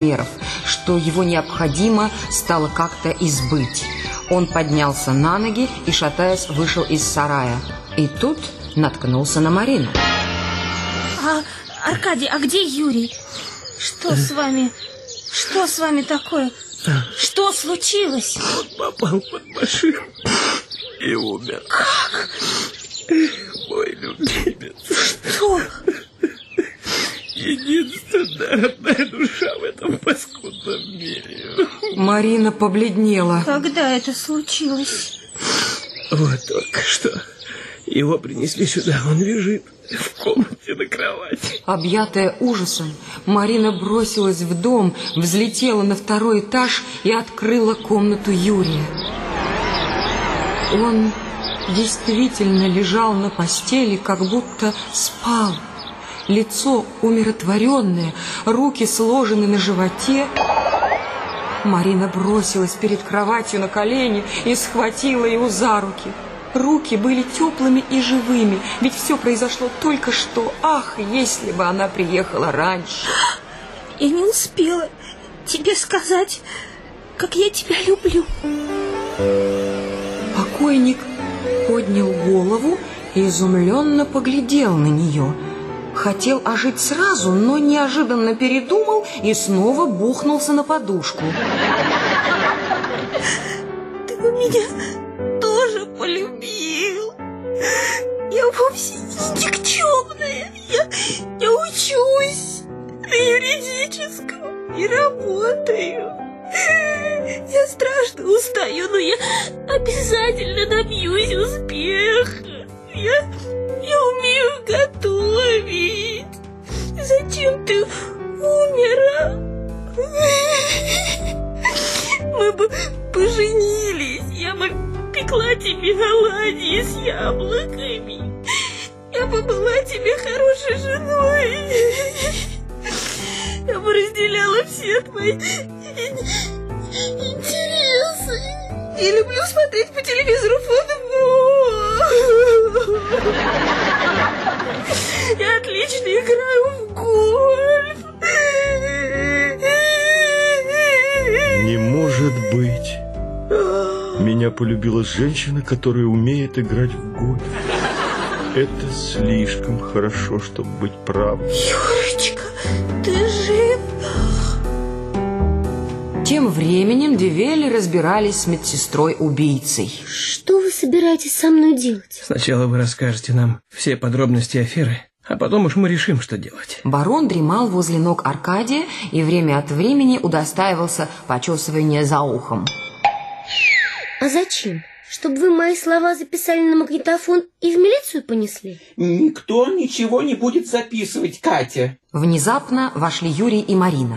размеров, что его необходимо стало как-то избыть. Он поднялся на ноги и, шатаясь, вышел из сарая. И тут наткнулся на Марину. А, Аркадий, а где Юрий? Что с вами? Что с вами такое? Что случилось? Он попал под машину и умер. Как? Мой любимец. Что? Единственная родная мире. Марина побледнела. Когда это случилось? Вот только что. Его принесли сюда, он лежит в комнате на кровати. Объятая ужасом, Марина бросилась в дом, взлетела на второй этаж и открыла комнату Юрия. Он действительно лежал на постели, как будто спал. Лицо умиротворенное, руки сложены на животе. Марина бросилась перед кроватью на колени и схватила его за руки. Руки были теплыми и живыми, ведь все произошло только что. Ах, если бы она приехала раньше! Я не успела тебе сказать, как я тебя люблю. Покойник поднял голову и изумленно поглядел на нее. Хотел ожить сразу, но неожиданно передумал и снова бухнулся на подушку. Ты бы меня тоже полюбил. Я вовсе не никчемная. Я, я учусь на юридическом и работаю. Я страшно устаю, но я обязательно добьюсь успеха. Я, я умею готовить. Зачем ты умер? Мы бы поженились. Я бы пекла тебе оладьи с яблоками. Я бы была тебе хорошей женой. Я бы разделяла все твои интересы. Я люблю смотреть по телевизору футбол. Быть. Меня полюбила женщина, которая умеет играть в гольф. Это слишком хорошо, чтобы быть правдой. Юрочка, ты жив? Тем временем Девели разбирались с медсестрой-убийцей. Что вы собираетесь со мной делать? Сначала вы расскажете нам все подробности аферы, а потом уж мы решим, что делать. Барон дремал возле ног Аркадия и время от времени удостаивался почесывания за ухом. А зачем? Чтобы вы мои слова записали на магнитофон и в милицию понесли? Никто ничего не будет записывать, Катя. Внезапно вошли Юрий и Марина.